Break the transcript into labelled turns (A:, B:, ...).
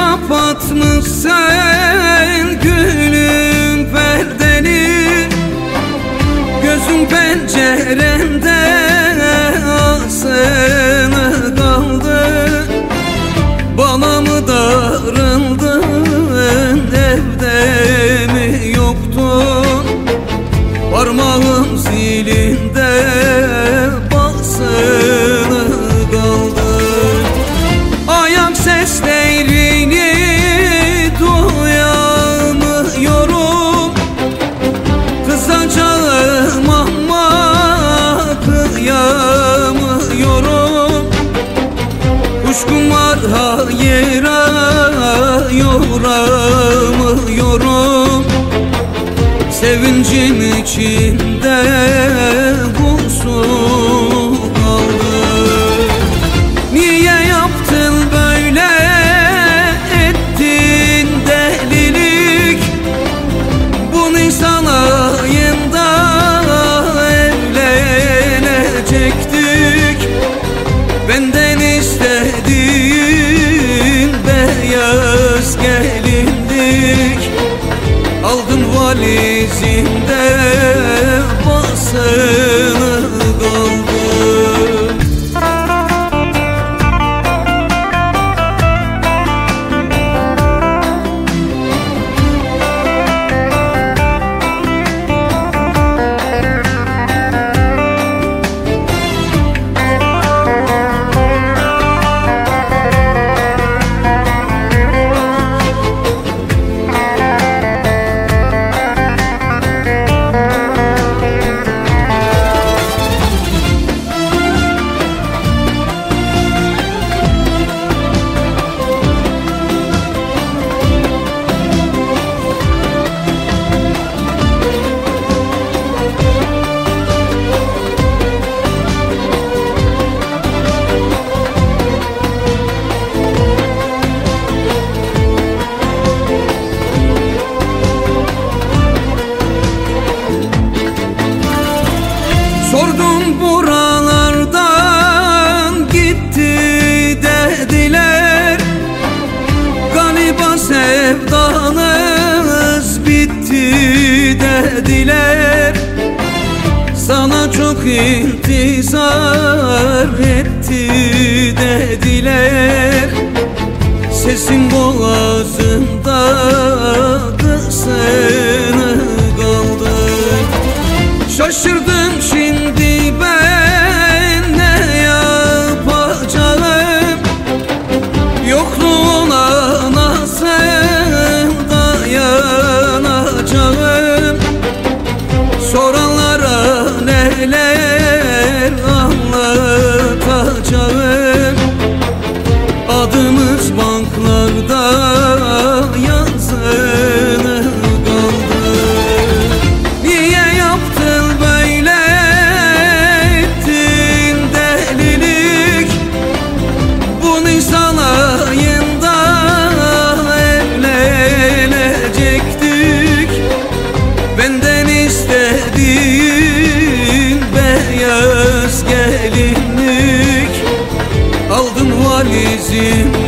A: kapatmışsın gülüm perdeni. Gözüm penceremde asılı kaldı Bana mı darıldın Sevincim içinde Aldım valizimde Sordum buralardan gitti dediler Galiba sevdanız bitti dediler Sana çok intizar etti dediler Sesin boğazında kısını kaldı. Şaşırdım neler you